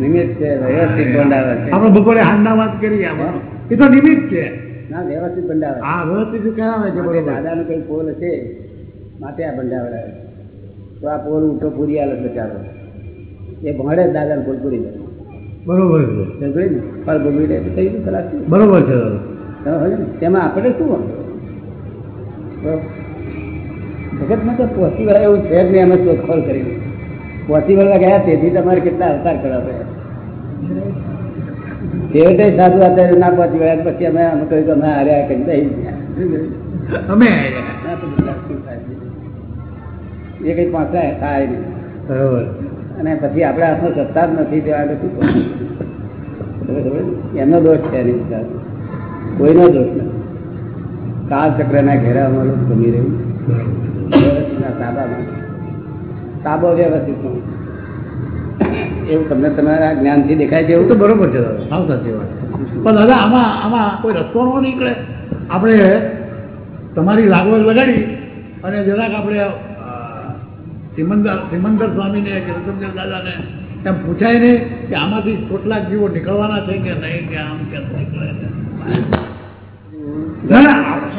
નિમિત્ત છે વ્યવસ્થિત ભંડાર છે. આપણે બપોરે વાત એ તો નિમિત્ત છે. ના વ્યવસ્થિત ભંડાર આ વ્યવસ્થિત કરાવે છે બરોબર. દાદાનું કઈ પોલ છે માટે આ ભંડાવડાવે તો આ પોલ ઉઠો પૂરી આલે બચારો એ ભણે દાદાને પોલ પૂરી દે બરોબર છે. સમજાયું ભોગવી દે થઈ ગયું ખલાસ બરોબર છે. તમે આપણે શું વાંધો? તો પહોંચી વળે એવું છે જ નહીં અમે શોધખોળ કરી. પહોંચી વળવા ગયા તેથી તમારે કેટલા અવતાર કરવા પડ્યા છેવટે સાધુ અત્યારે ના પહોંચી ગયા પછી અમે અમે કહ્યું તો અમે હાર્યા કહી દઈ? અમે? એ કઈ પાછા થાય નહીં. બરોબર. અને પછી આપણા હાથમાં સત્તા જ નથી તેવા શું? એમનો દોષ છે એની કોઈનો દોષ નથી. કાળ ચક્રના ઘેરા અમારું ગમી રહ્યું તાબામાં તાબો વ્યવસ્થિત એવું તમને તમારા જ્ઞાનથી દેખાય છે એવું? તો બરોબર છે દાદા. સાવ સાચી વાત પણ દાદા આમાં આમાં કોઈ રસ્તો ન નીકળે. આપણે તમારી લાગવડ લગાડી અને જરાક આપણે સિમંદર સિમંદર સ્વામીને કે રતનદેવ દાદાને એમ પૂછાય નહીં કે આમાંથી કેટલાક જીવો નીકળવાના છે કે નહીં કે આમ કે નીકળે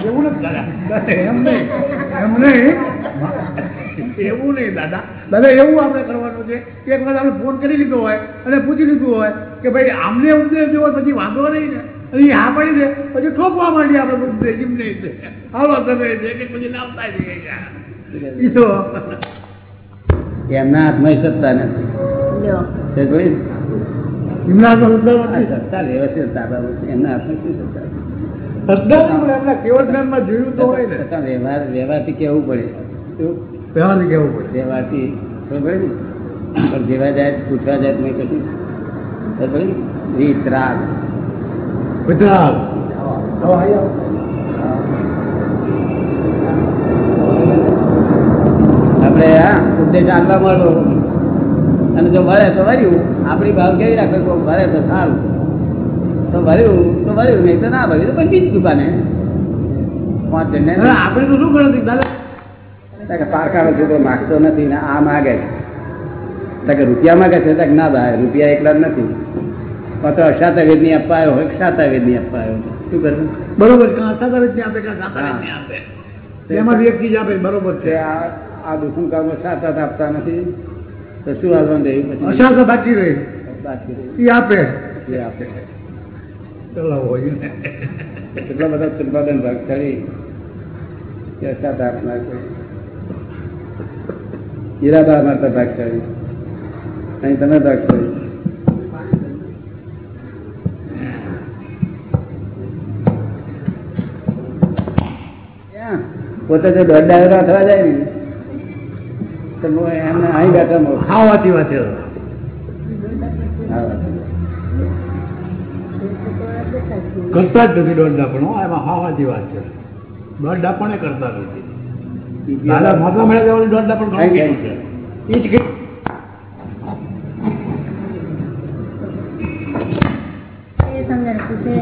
એવું નથી એમ નહીં. એમ નહીં. એવું નહીં દાદા. દાદા એવું આપણે કરવાનું છે કે એક વખત આપણે ફોન કરી લીધો હોય અને પૂછી લીધું હોય કે ભાઈ આમને ઉપદેશ દેવો પછી વાંધો નહીં ને. અને હા પડી દે પછી ઠોકવા માંડીએ આપણે ઉપદેશ એમ નહીં છે હાલો તમે છે કે પછી લાવતા જઈએ એ તો એમના હાથમાં સત્તા નથી. જોયું? એમના તો સત્તા છે. એમના હાથમાં શું સત્તા વ્યવહાર વ્યવહારથી કેવું પડે? પહેલાથી કેવું પડે. વ્યવહારથી ખબર ને? પણ જેવા જાય પૂછવા જાય મેં કશું ખબર ને? રીત રાગ ગુજરાત આપણે હા ઉપદેશ આપવા મળો અને જો મળે તો વર્યું આપણી ભાવ કેવી રાખે? તો ભરે તો સારું. તો ભર્યું તો ભર્યું. નહીં તો ના ભર્યું. તો પછી બીજી દુકાને પાંચ જણને. આપણે તો શું ગણતરી દાદા પારકાનો છોકરો માગતો નથી ને આ માગે છે. કે રૂપિયા માગે છે તો ના ભાઈ રૂપિયા એકલા નથી. તો અશાતા ની અપાયો હોય સાતા ની અપાયો શું કરવું બરોબર કાં ની આપે? આપે તેમાંથી એક ચીજ આપે બરોબર છે. આ આ કામ કામમાં સાતા આપતા નથી. તો શું હાલવાનું રહ્યું પછી બાકી રહી. બાકી. આપે. એ આપે. ચલો હોય. કેટલા બધા સંપાદન ભાગ ચડી કે આપનાર કોઈ હીરાબા મારતા ભાગ અહીં તમે ભાગ પોતે જો દોઢ ડાયરો થવા જાય ને. તો એમને અહીં બેઠા મળું હા વાતી વાત કરતા જ નથી દોઢ ડાપણ. હો, એમાં હા વાતી વાત છે દોઢ ડાપણે કરતા નથી. દાદા મોટા મળે જવાની દોઢ ડાપણ ઘણું છે. એ જ કીધું.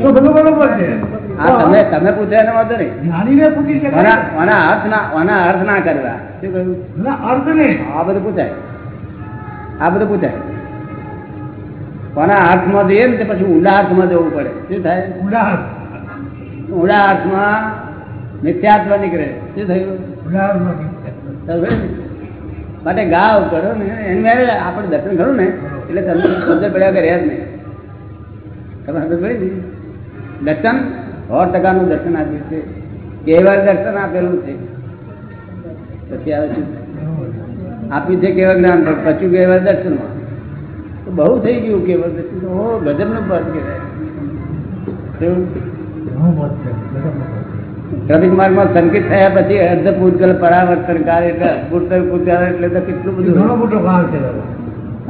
તો બધું બરોબર છે. હા તમે તમે પૂછે એનો વાંધો નહીં. જ્ઞાનીને પૂછી શકાય ઓના ઓના અર્થ ના ઓના અર્થ ના કરવા. શું કહ્યું? ના, અર્થ નહીં આ બધું પૂછાય. આ બધું પૂછાય. કોના અર્થમાં જઈએ ને પછી ઊંડા અર્થમાં જવું પડે. શું થાય? અર્થ. ઊંડા અર્થમાં મિથ્યાત્વ નીકળે. શું થયું? માટે ગાવ કરો ને. એની મેળે આપણે દર્શન કરું ને એટલે તમને શબ્દ પડ્યા રહ્યા જ નહીં. તમે સમજ પડી ને? દર્શન? સો ટકાનું દર્શન આપ્યું છે. કેવળ દર્શન આપેલું છે. પછી આવે છે આપ્યું છે કેવળ જ્ઞાન પણ પછી કેવળ દર્શનમાં. તો બહુ થઈ ગયું કેવળ દર્શન. તો ગજબનું પદ કહેવાય. ટ્રાફિક માર્ગમાં સંકેત થયા પછી અર્ધ પૂતગલ પરાવર્તન કાર્ય એટલે પૂતગલ પૂતગલ એટલે તો કેટલું ઘણો મોટો ભાવ છે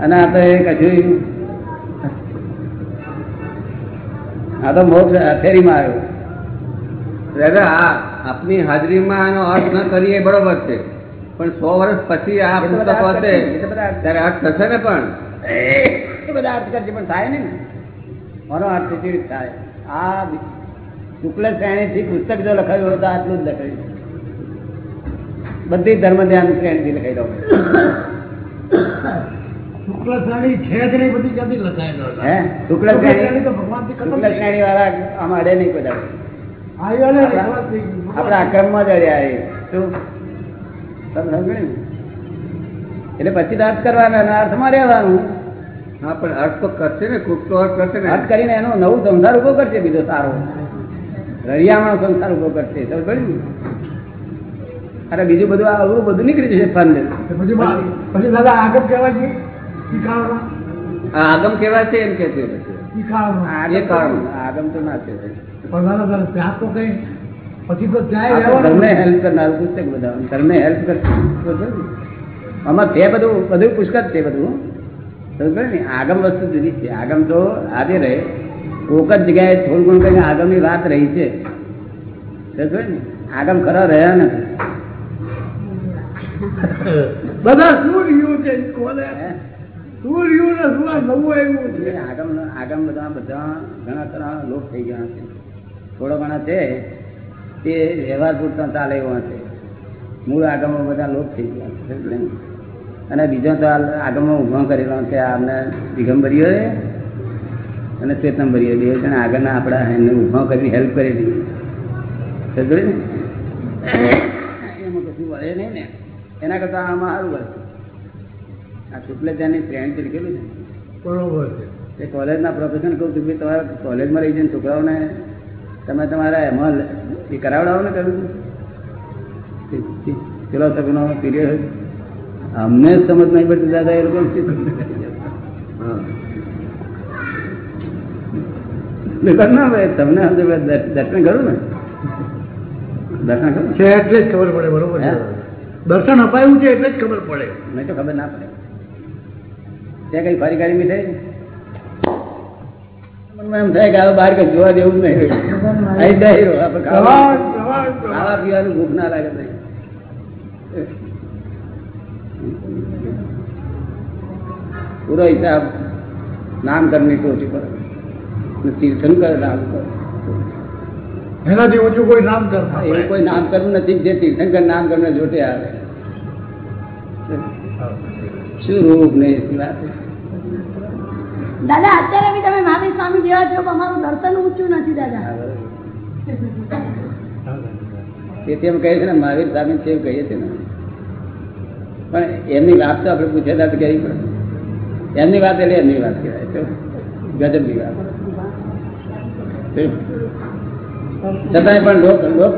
અને આ તો એ કશું આ તો મોક્ષ હથેળીમાં આવ્યો. દાદા આ આપની હાજરીમાં એનો અર્થ ન કરીએ એ બરોબર છે. પણ સો વર્ષ પછી આ પુસ્તક બધા બધા અર્થ ત્યારે અર્થ થશે ને પણ? એ બધા અર્થ કરશે પણ થાય ને. મારો અર્થ થાય. આ શુક્લ શ્રેણીથી પુસ્તક જો લખાયું હોય તો આટલું જ લખાયું. બધી ધર્મ ધ્યાન શ્રેણીથી લખાઈ દઉં શુક્લ શ્રેણી છે જ નહીં બધી ક્યાંથી લખાયેલો હે? શુક્લ શુક્લ શ્રેણી શ્રેણી તો ભગવાનથી શુક્લ શ્રેણી વાળા આમાં અડે નહીં કોઈ દાડો. આવ્યો ને આપણા ભગવાન થઈ ગયું. આપણા આક્રમમાં જ અડ્યા એ. શું? તમે સમજો એટલે પછી અર્થ કરવાના અને અર્થમાં રહેવાનું. હા પણ અર્થ તો કરશે ને કોક તો અર્થ કરશે ને. અર્થ કરીને એનો નવું સંસાર ઊભો કરશે બીજો સારો. રળિયામણો સંસાર ઊભો કરશે. પડી અરે બીજું બધું આ અવરું બધું નીકળી જશે ફંડ. પછી દાદા આગળ કહેવાય છે? આગમ કેવા છે એમ કે છે આગમ તો ના છે ત્યાં તો કઈ પછી તો હેલ્પ કરનારું પુસ્તક બધા હેલ્પ કરશે. આમાં છે બધું બધું પુસ્તક છે બધું. સમજ ને આગમ વસ્તુ જુદી છે. આગમ તો આજે રહે. કોક જ જગ્યાએ થોડું ઘણું કઈ આગમની વાત રહી છે. આગળ ને આગમ ખરા રહ્યા નથી. બધા શું રહ્યું છે? શું રહ્યું ને? શું નવું આવ્યું છે? આગમ આગમ બધા બધા ઘણા ખરા લોપ થઈ ગયા છે થોડા ઘણા છે તે વ્યવહાર પૂરતા ચાલે એવા છે. મૂળ આગમો બધા લોપ થઈ ગયા છે અને બીજો તો આગમો ઊભો કરેલો છે આમને દિગંબરીઓએ અને શ્વેતંબરીઓ બે જણ આગળના આપણા એને ઊભો કરી હેલ્પ કરેલી સમજ્યો ને? એમાં કશું વળે નહીં ને. એના કરતાં આમાં સારું વળે. આ શુક્લજાની શ્રેણી તરીકે છે? બરોબર છે. એ કોલેજના પ્રોફેસર કહું છું કે તમારે કોલેજમાં રહી જઈને છોકરાઓને તમે તમારા એમાં એ કરાવડાવો ને કરું ફિલોસોફીનો પીરિયડ અમને સમજ નહીં પડતી દાદા એ લોકો હા ના ભાઈ તમને સમજ દર્શન કરું ને? દર્શન કરું? છે એટલે જ ખબર પડે બરોબર દર્શન અપાયું છે એટલે જ ખબર પડે. નહીં તો ખબર ના પડે. ત્યાં કઈ ફરી કાઢી મીઠાઈ એમ થાય કે હવે બહાર કઈ જોવા દેવું નહીં. અહીં. આપણે ખાવા પીવાનું ભૂખ ના લાગે ભાઈ પૂરો હિસાબ નામકરણની ટોચી પર. અને કરે નામ કર. એનાથી ઓછું કોઈ નામ કરતા એવું કોઈ નામ કરવું નથી. જે તીર્થંકર નામ કરીને જોટે આવે. શું રૂપ નહીં શું વાત? દાદા અત્યારે બી તમે મહાવીર સ્વામી જેવા છો અમારું દર્શન ઊંચું નથી દાદા. તેથી એમ કહે છે ને મહાવીર સ્વામી છે એવું કહીએ છીએ ને. પણ એમની વાત તો આપણે પૂછે તો કહેવી પડે એમની વાત એટલે એમની વાત કહેવાય. તો ગજબની વાત. છતાંય પણ લોક લોક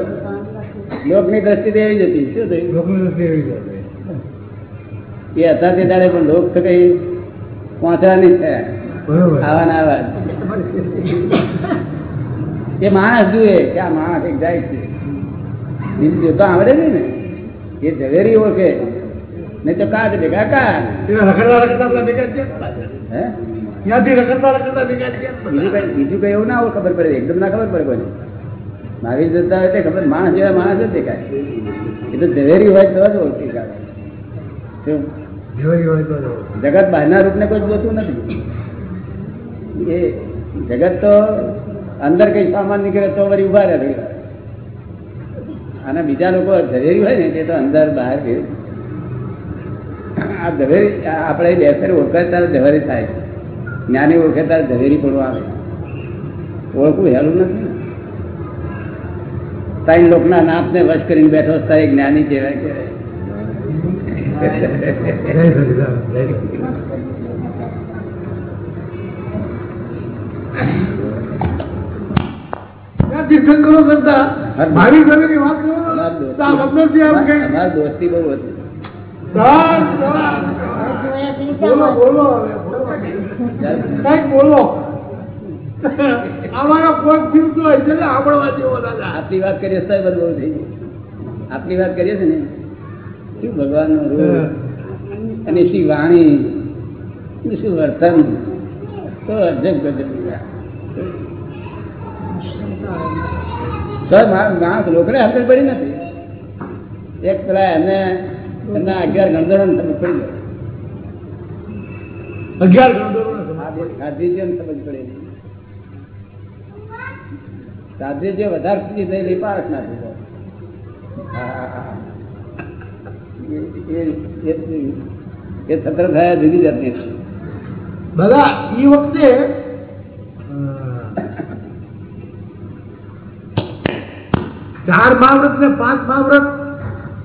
લોકની દ્રષ્ટિથી એવી જ હતી. શું થયું? લોકોની દ્રષ્ટિ એવી જ હતી. એ હતા તે દાડે પણ લોક તો કઈ પહોંચવા નહીં થયા આવા ના આવા. એ માણસ જુએ કે આ માણસ એક જાય છે. બીજું જોતા આવડે નહીં ને. એ ઝવેરી ઓળખે. નહીં તો કાચ ભેગા કા ત્યાં રખડતા રખડતા ભેગા ને ત્યાંથી રખડતા રખડતા ભેગા ને બીજું કઈ બીજું કઈ એવું ના હોય ખબર પડે. એકદમ ના ખબર પડે કોઈને. મહાવીર જતા ખબર માણસ જેવા માણસ જ દેખાય એ તો ઝવેરી હોય તો જ ઓળખી કાઢે. જગત બહારના રૂપને કોઈ જોતું નથી. એ જગત તો અંદર કઈ સામાન નીકળે તો વળી ઊભા રહે અને બીજા લોકો ઝવેરી હોય ને તે તો અંદર બહાર ફેર આ ઝવેરી આપણે બેસર ઓળખાય ત્યારે ઝવેરી થાય જ્ઞાની ઓળખે ત્યારે ઝવેરી પણ આવે ઓળખવું હેલું નથી ને. ત્રણ લોકના નાપને વશ કરીને બેઠો છે ત્યારે જ્ઞાની કહેવાય કહેવાય. દોસ્તી બહુ હતી. બોલો બોલો. કંઈક બોલો અમારો કોક જીવતો હોય છે ને સાંભળવા જેવો દાદા આપની વાત કરીએ સાહેબ બહુ થઈ ગયું. આપણી વાત કરીએ છે ને શું ભગવાનનું રૂપ? અને શી વાણી શું વર્તન તો અજબ ગજબ સર માણસ રોકડે હાજર પડી નથી. એક પેલા એમને એમના અગિયાર ગણધરો સમજ પડી અગિયાર ગણધરોને સમાજ. ગાંધીજીઓને સમજ પડે નહીં વધારે સુધી થયેલી પારખ ના એ- એ- એ- એ છત્ર થયા જુદી જાતની દાદા એ વખતે ચાર મહાવ્રત ને પાંચ મહાવ્રત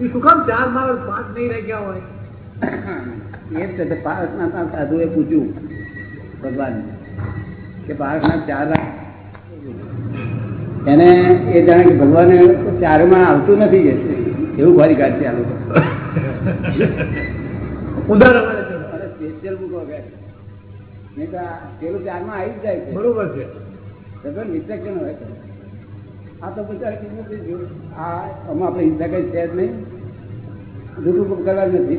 એ શું કામ ચાર મહાવ્રત પાંચ નહીં રાખ્યા હોય? એ જ સાધુએ પૂછ્યું ભગવાન કે પારસનાથ ચાર એને એ જાણે કે ભગવાને ચારમાં આવતું નથી કે એવું ફરી કાઢશે આ લોકો. સ્પેશિયલ મૂકો કે નહીં તો પેલું ચારમાં આવી જ જાય છે. બરોબર છે. ખબર હોય છે આ તો બધા. આ આમાં આપણે હિંસા કઈ છે જ નહીં. જૂઠું કરવાની નથી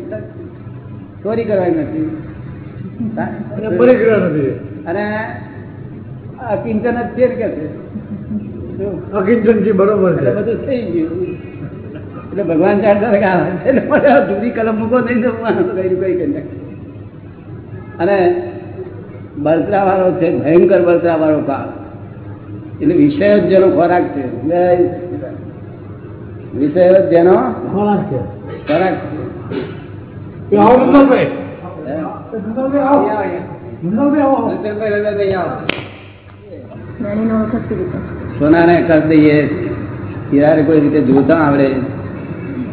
ચોરી કરવાની નથી. અને અકિંચન જ છે કે છે. શું? છે બરોબર છે. બધું થઈ ગયું. એટલે ભગવાન જાણતા કે એટલે મારે જુદી કલમ મૂકો નહીં આનું કઈ કઈ કરી અને બળતરા વાળો છે ભયંકર બળતરા વાળો કાળ એટલે વિષય જ જેનો ખોરાક છે. વિષય જ જેનો ખોરાક છે. ખોરાક છે. સોનાને કરી દઈએ? હીરાને કોઈ રીતે જોતા આવડે?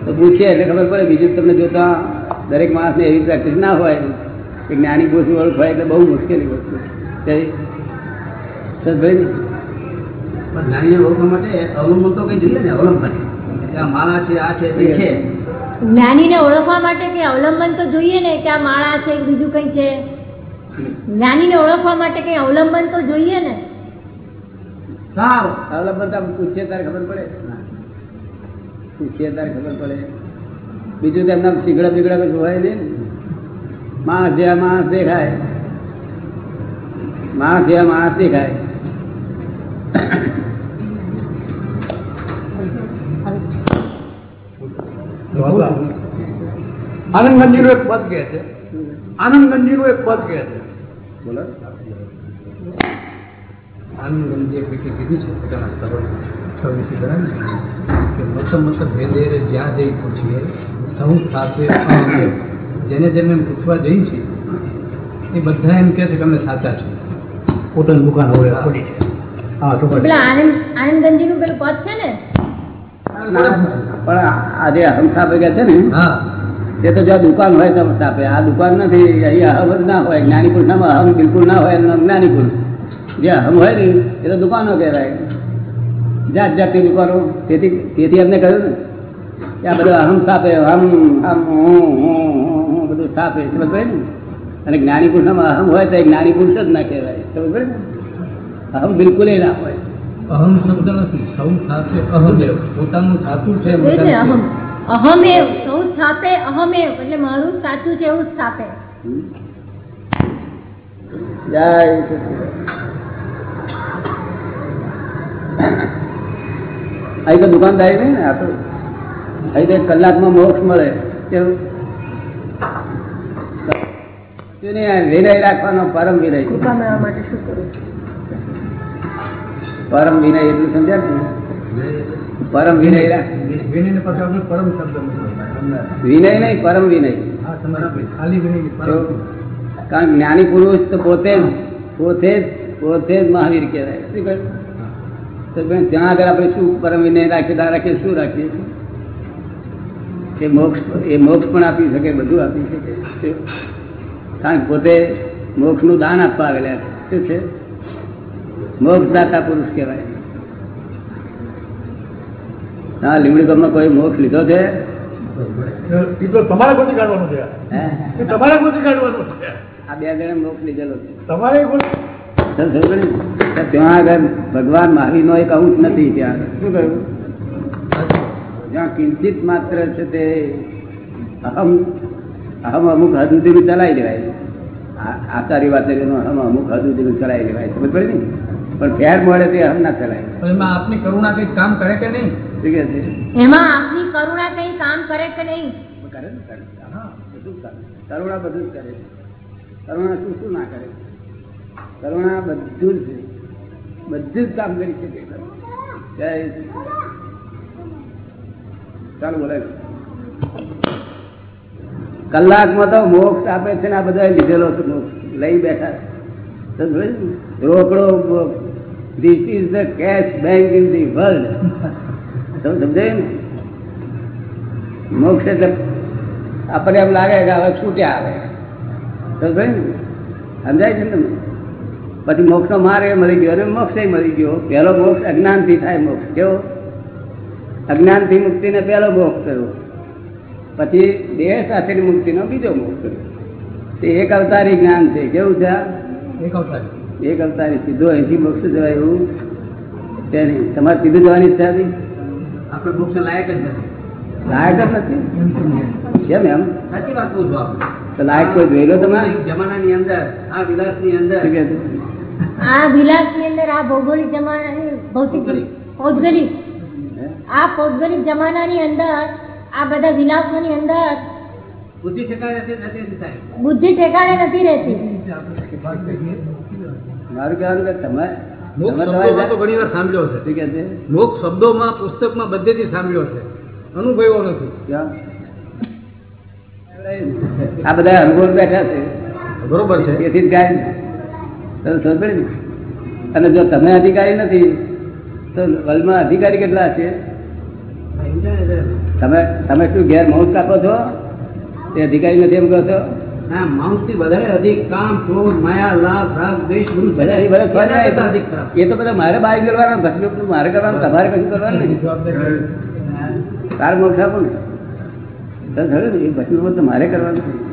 તો પૂછીએ એટલે ખબર પડે બીજું તમને જોતા દરેક માણસને એવી પ્રેક્ટિસ ના હોય કે જ્ઞાની બોસી વાળું હોય એટલે બહુ મુશ્કેલી વસ્તુ પણ જ્ઞાનીને ઓળખવા માટે અવલંબન તો કઈ જોઈએ ને અવલંબન એટલે આ માળા છે આ છે તે છે. જ્ઞાનીને ઓળખવા માટે કે અવલંબન તો જોઈએ ને કે આ માળા છે બીજું કઈ છે? જ્ઞાનીને ઓળખવા માટે કંઈ અવલંબન તો જોઈએ ને? સારું. અવલંબન તો પૂછીએ ત્યારે ખબર પડે. પૂછીએ તારે ખબર પડે. બીજું તો એમના શીગડા બીગડા કશું હોય નહીં ને. માણસ જેવા માણસ દેખાય. માણસ જેવા માણસ દેખાય. આનંદગંજીનું એક પદ કહે છે. આનંદગંજીનું એક પદ કહે છે. બોલો. આનંદગંજી એક વ્યક્તિ કીધું છે પોતાના સ્તરોને. છવ્વીસી બરાબર કે મત મત ભેદે જ્યાં જઈ પૂછીએ. સૌ સાથે જેને જેને એમ પૂછવા જઈ છે એ બધા એમ કહે છે કે અમે સાચા છે. પોતાનું દુકાન હવે આવડી છે. હા તો પેલા આનંદ આનંદગંજીનું પેલું પદ છે ને? પણ આ જે અહમ સ્થાપે છે ને હા. તે તો જ્યાં દુકાન હોય તો સ્થાપે આ દુકાન નથી અહીં અહમ જ ના હોય જ્ઞાની પુરુષનામાં અહમ બિલકુલ ના હોય અને જ્ઞાની પુરુષ જે અહમ હોય ને એ તો દુકાનો કહેવાય. જાત જાતની દુકાનો. તેથી તેથી એમને કહ્યું ને કે આ બધું અહમ સ્થાપે હમ હમ હું હું હું બધું સ્થાપે. સમજ પડે ને? અને જ્ઞાની પુરુષનામાં અહમ હોય તો એ જ્ઞાની પુરુષ જ ના કહેવાય. સમજ પડે ને? અહમ બિલકુલ ના હોય. અહમ શબ્દ નથી. સૌ સાથે અહમ. પોતાનું સાચું છે. અહમેવ સૌ સ્થાપે અહમેવ એટલે મારું સાચું છે એવું સ્થાપે. જય અહીં તો દુકાનદારી નહીં ને આ તો. અહીં તો એક કલાકમાં મોક્ષ મળે. કેવું? વિનય રાખવાનો પરમ વિનય. કૃપા મેળવવા માટે શું કરવું પરમ વિનય એટલું સમજાય ને પરમ વિનય. પરમ શબ્દ વિનય નહીં પરમ વિનય. હા ખાલી વિનય પરમ કારણ જ્ઞાની પુરુષ તો પોતે જ પોતે જ પોતે જ મહાવીર કહેવાય. ત્યાં આગળ આપણે શું પરમ વિનય રાખીએ રાખીએ શું રાખીએ છીએ? એ મોક્ષ એ મોક્ષ પણ આપી શકે બધું આપી શકે. કારણ કે પોતે મોક્ષનું દાન આપવા આવેલા છે. શું છે? મોક્ષદાતા પુરુષ કહેવાય. હા લીમડી તમને કોઈ મોક્ષ લીધો છે? તમારે ગોતી કાઢવાનું છે. તમારે ગોતી કાઢવાનું છે. આ બે જણે મોક્ષ લીધેલો છે. તમારે ને? ત્યાં આગળ ભગવાન મહાવીરનો એક અંશ નથી ત્યાં. શું કહ્યું? જ્યાં કિંચિત માત્ર છે તે અહમ અહમ અમુક હદ સુધી ચલાવી લેવાય આ- વાત અહમ અમુક હદ સુધી ચલાવી લેવાય સમજ પડે ને? પણ ફેર મળે તે અહમ ના ચલાય. એમાં આપની કરુણા કંઈક કામ કરે કે નહીં? એમાં આપની કરુણા કંઈ કામ કરે કે નહીં? કરે ને કરે. બધું કરે. કરુણા બધું જ કરે કરુણા શું શું ના કરે કરુણા બધું જ બધું જ કામ કરી શકે જય ચાલો કલાકમાં તો મોક્ષ આપે છે ને આ બધા લીધેલો છે મોક્ષ. લઈ બેઠા રોકડો this is the cash bank in the world તમે સમજાયું ને મોક્ષ એટલે આપણને એમ લાગે કે હવે છૂટ્યા આવે. સમજાયું ને? સમજાય છે ને તમને? પછી મોક્ષનો મારે એ મળી ગયો અને મોક્ષ મળી ગયો. પહેલો મોક્ષ અજ્ઞાનથી થાય મોક્ષ. કેવો? અજ્ઞાનથી મુક્તિને પહેલો મોક્ષ કર્યો પછી દેહ સાથેની મુક્તિનો બીજો મોક્ષ કર્યો તે એક અવતારી જ્ઞાન છે. કેવું છે? એક અવતારી. એક અવતારી. સીધો અહીંથી મોક્ષ જવાય એવું તેની તમારે સીધું જવાની ઈચ્છા હતી? આપણે મોક્ષ લાયક જ નથી. લાયક જ નથી? કેમ એમ? સાચી વાત કહું છું આપણે લાયક કોઈ જોયેલો તમે જમાનાની અંદર આ વિલાસની અંદર? આ વિલાસની અંદર આ ભૌગોલિક જમાનાની ભૌતિક ભૌગોલિક? આ પૌદ્ગલિક જમાનાની અંદર આ બધા વિલાસોની અંદર બુદ્ધિ ઠેકાણે નથી બુદ્ધિ ઠેકાણે નથી રહેતી. મારું કહેવાનું કે તમે મોક્ષ શબ્દોમાં તો ઘણી વાર સાંભળ્યો છે શું છે? મોક્ષ શબ્દોમાં પુસ્તકમાં બધેથી સાંભળ્યો છે અનુભવ્યો નથી. આ બધા અનુભવ બેઠા છે. બરોબર છે. તેથી જ ગાય? અને જો તમે અધિકારી નથી તો વર્લ્ડમાં અધિકારી કેટલા છે? તમે તમે શું ઘેર મૌત કાપો છો? તે અધિકારી નથી એમ કહો છો? એ તો બધા મારે બાય કરવાના ભસ્મ મારે કરવાનું તમારે કશું કરવાનું નહીં. તાર મોક્ષ આપો ને. તો થયું ને એ ભસ્મ તો મારે કરવાનું.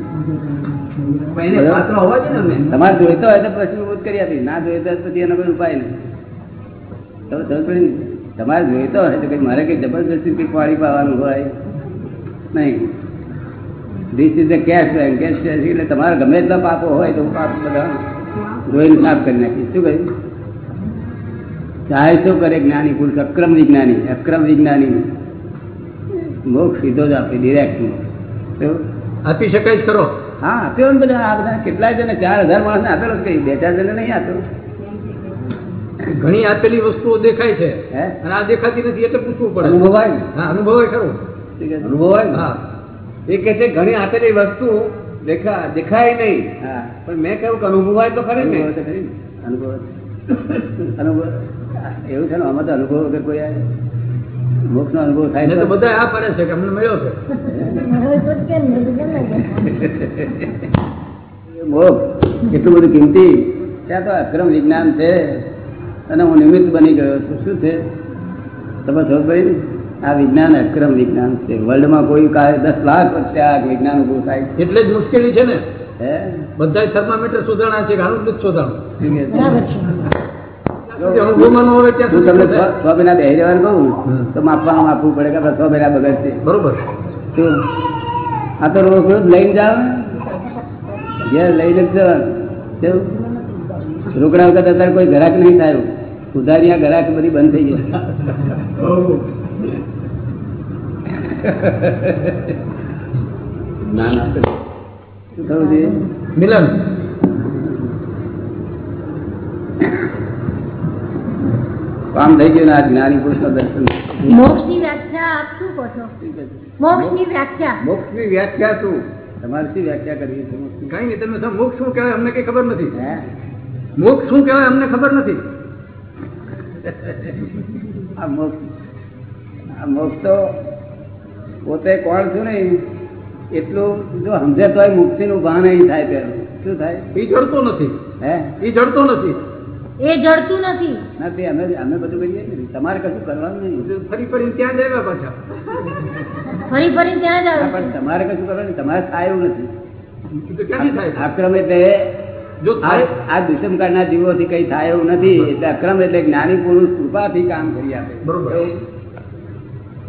તમારે જોઈતો હોય તો ભસ્મીભૂત કરી આપી. ના જોઈતો હોય તો પછી એનો કોઈ ઉપાય નહીં. તમારે જોઈતો હોય તો કઈ મારે કઈ જબરદસ્તી પાણી પાવાનું હોય. નહીં. This is a cash bank cash એટલે તમારા ગમે એટલા પાપો હોય તો પાપ બધા ધોઈને સાફ કરી નાખી શું કહ્યું? ચાહે શું કરે જ્ઞાની પુરુષ અક્રમ વિજ્ઞાની અક્રમ વિજ્ઞાની મોક્ષ સીધો જ આપે ડિરેક્ટ મોક્ષ. આપી શકાય ખરો હા આપ્યો ને બધા આ બધા કેટલાય જણે ચાર હજાર માણસને આપેલો જ કઈ બે ચાર જણે નહીં આપ્યો ઘણી આપેલી વસ્તુઓ દેખાય છે. અને આ દેખાતી નથી એટલે પૂછવું પડે. અનુભવાય? હા અનુભવાય ખરું? અનુભવાય હા. એ કે છે ઘણી આપેલી વસ્તુ દેખા દેખાય નહીં. હા. પણ મેં કહ્યું કે અનુભવાય તો ખરી ને. અનુભવ? અનુભવ અનુભવ એવું છે ને આમાં તો અનુભવ વગર કોઈ મોક્ષ નો અનુભવ થાય તો બધા આ પડે છે કે અમને મળ્યો છે? મોક્ષ એટલું બધું કિંમતી. ત્યાં તો અક્રમ વિજ્ઞાન છે. અને હું નિમિત્ત બની ગયો છું. શું છે? તમે પડી ને? આ વિજ્ઞાન અક્રમ વિજ્ઞાન છે. વર્લ્ડમાં કોઈ કાય દસ લાખ વર્ષે આ વિજ્ઞાન ઉભું થાય એટલે જ મુશ્કેલી છે ને? હે? બધા થર્મામીટર શોધાણા છે ઘણું જ નથી શોધાણું શું કહે છે? બરાબર છે. સુધી અનુભવમાં ન હોય ત્યાં હું સુધી તમને શોધે. છ છ મહિના બેસી રહેવાનું કહું હમ. તો માપવાનું માપવું પડે કે આપણે છ મહિના બગડશે બરોબર. આ તો રોજ રોજ લઈને જાવ ને. ઘેર લઈને જ જવાનું. રોકડા વખત અત્યારે કોઈ ઘરાક નહીં થાય. ઉધારી આ ઘરાક બધી બંધ થઈ ગઈ. ના ના શું થવું જોઈએ મિલન કામ થઈ ગયું આ જ્ઞાની પુરુષનો દર્શન. મોક્ષની વ્યાખ્યા આપ શું કહો છો મોક્ષની વ્યાખ્યા. મોક્ષની વ્યાખ્યા શું? તમારે શું વ્યાખ્યા કરવી છે કઈ નહીં તમે મોક્ષ શું કહેવાય અમને કઈ ખબર નથી. હે? મોક્ષ શું કહેવાય અમને ખબર નથી. આ મોક્ષ આ મોક્ષ તો પોતે કોણ છું ને એટલું જો સમજે તો મુક્તિ નું ભાન અહીં થાય પેલું શું થાય? એ જડતો નથી. હે? એ જડતો નથી. એ જડતું નથી. નથી અમે અમે બધું કરીએ ને. તમારે કશું કરવાનું નહીં. ફરી ફરી ત્યાં જ આવ્યા પાછા. ફરી ફરી ત્યાં જ હા, આવે પણ તમારે કશું કરવાનું તમારે થાય એવું નથી. અક્રમ તો થાય? એટલે જો આ થાય આ દુષ્મકાળના જીવોથી કઈ થાય એવું નથી. એટલે અક્રમ એટલે જ્ઞાની પુરુષ કૃપાથી કામ કરી આપે. બરોબર.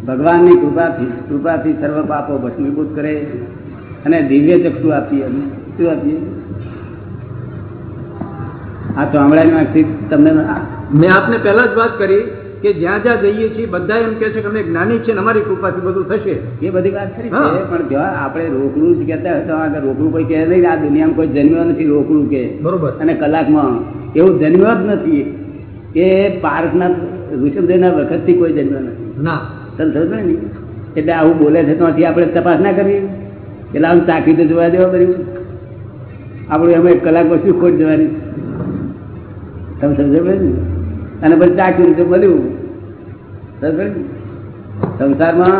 ભગવાનની કૃપાથી કૃપાથી સર્વ પાપો ભસ્મીભૂત કરે અને દિવ્ય ચક્ષુ આપીએ અમે. શું આપીએ? આ ચોમડાની તમને મેં આપને પહેલા જ વાત કરી કે જ્યાં જ્યાં જઈએ છીએ બધા એમ કે છે કે અમે જ્ઞાની છે અમારી કૃપાથી બધું થશે. એ બધી વાત ખરી. છે પણ જો આપણે રોકડું જ કહેતા હોય તો આગળ રોકડું કોઈ કહે નહીં આ દુનિયામાં કોઈ જન્મ્યો નથી રોકડું કે. બરોબર. અને કલાકમાં એવું જન્મ્યો જ નથી. એ પાર્કના ઋષભદેવના વખતથી કોઈ જન્મ્યો નથી. ના. તમે સમજ ને? એટલે આવું બોલે છે તો આપણે તપાસ ના કરવી એટલે આમ ચાખી તો જોવા દેવા કર્યું આપણે એમાં એક કલાક શું ખોટ જવાની. તમે સમજો પડે ને? અને પછી ચાખ્યું તો મળ્યું. સમજ સંસારમાં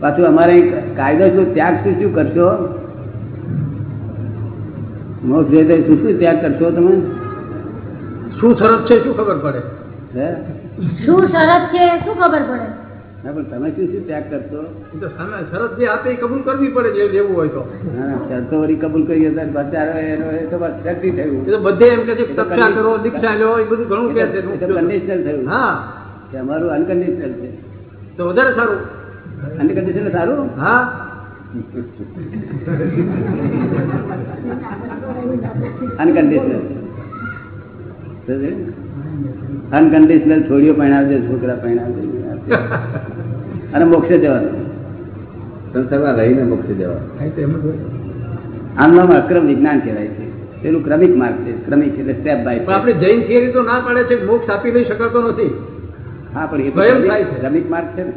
પાછું અમારે કાયદો શું ત્યાગ શું શું કરશો? મોક્ષ જોઈએ શું શું ત્યાગ કરશો તમે? શું શરત છે શું ખબર પડે? હે? શું શરત છે શું ખબર પડે? ના પણ તમે શું શું ત્યાગ કરશો? શરત જે આપે એ કબૂલ કરવી પડે જે લેવું હોય તો. શરતો વળી કબૂલ કરીએ ત્યારે બચારો એનો એ તો બસ શક્તિ થયું. એ તો બધે એમ કે છે તપસ્યા કરો દીક્ષા લો એ બધું ઘણું કે છે કન્ડિશનલ થયું. હા. કે અમારું અનકન્ડિશનલ છે. તો વધારે સારું. અનકન્ડિશનલ સારું? હા. અનકન્ડિશનલ અનકન્ડિશનલ છોડીઓ પહેણાવજો છોકરા પહેણાવજો. અને મોક્ષે જવાનું. સંસારમાં રહીને મોક્ષે જવા હા, એ તો એમ જ હોય. આમ નામ અક્રમ વિજ્ઞાન કહેવાય છે. પેલું ક્રમિક માર્ગ છે ક્રમિક એટલે સ્ટેપ બાય પણ આપણે જૈન થિયરી તો ના પાડે છે મોક્ષ આપી લઈ શકાતો નથી. હા પણ એ. ક્રમિક માર્ગ છે ને.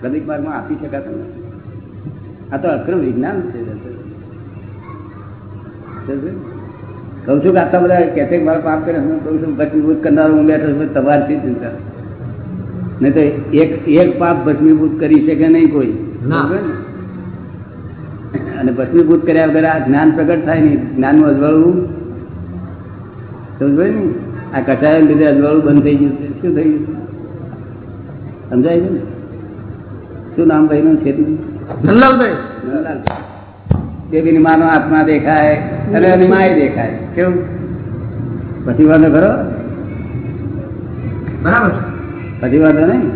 ક્રમિક માર્ગમાં આપી શકાતો નથી. આ તો અક્રમ વિજ્ઞાન છે કહું છું કે આટલા બધા કેટેક મારા પાપ કરે હું કહું છું ભસ્મીભૂત કરનારો હું બેઠો છું તમારથી ચિંતા. નહીં તો એક એક પાપ ભસ્મીભૂત કરી શકે નહીં કોઈ? અને ભસ્મીભૂત કર્યા વગર આ જ્ઞાન પ્રગટ થાય નહીં. જ્ઞાનનું અજવાળું સમજાય ને? આ કચાયા લીધે અજવાળું બંધ થઈ ગયું શું થઈ ગયું સમજાય છે ને? શું નામ ભાઈનું? છે નંદલાલ. માનો આત્મા દેખાય અને એની માય દેખાય. કેવું? પછી વાંધો ખરો? બરાબર પછી વાંધો નહીં?